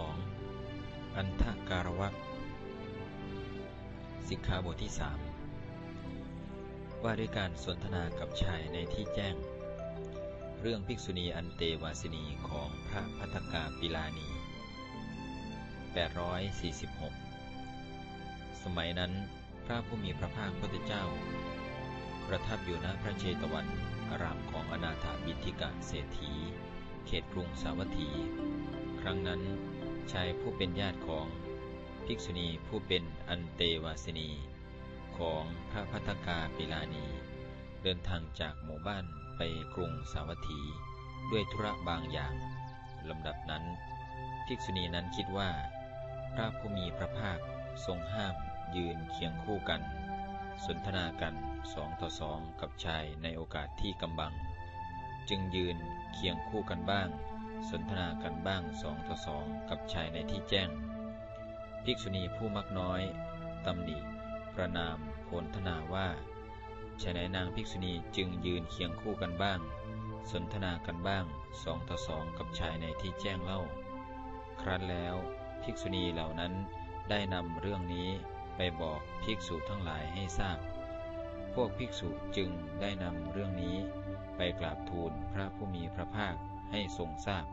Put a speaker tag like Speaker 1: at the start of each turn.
Speaker 1: 2. อันทะการวะสิกขาบทที่3ว่าด้วยการสนทนากับชายในที่แจ้ง เรื่องภิกษุณีอันเตวาสินีของพระพัทกาปิลานี 846 สมัยนั้นพระผู้มีพระภาคพุทธเจ้า ประทับอยู่ณพระเชตวันอารามของอนาถาบิทิกะเศรษฐี เขตกรุงสาวัตถี ครั้งนั้น ชายผู้เป็นญาติของภิกษุณีผู้เป็นอันเตวาสินี ของพระพัทกาปิลานี เดินทางจากหมู่บ้านไปกรุงสาวัตถี ด้วยธุระบางอย่างลำดับนั้น ภิกษุณีนั้นคิดว่า พระผู้มีพระภาคทรงห้ามยืนเคียงคู่กัน สนทนากันสองต่อสองกับชายในโอกาสที่กำบัง จึงยืนเคียงคู่กันบ้าง สนทนากันบ้างสองต่อสองกับชายในที่แจ้ง ภิกษุณีผู้มักน้อยตำหนิประนามโพลธนาว่าชายในนางภิกษุณีจึงยืนเคียงคู่กันบ้าง สนทนากันบ้างสองต่อสองกับชายในที่แจ้งเล่า ครั้นแล้วภิกษุณีเหล่านั้นได้นำเรื่องนี้ไปบอกภิกษุทั้งหลายให้ทราบ พวกภิกษุจึงได้นำเรื่องนี้ไปกราบทูลพระผู้มีพระภาคให้ทรงทราบ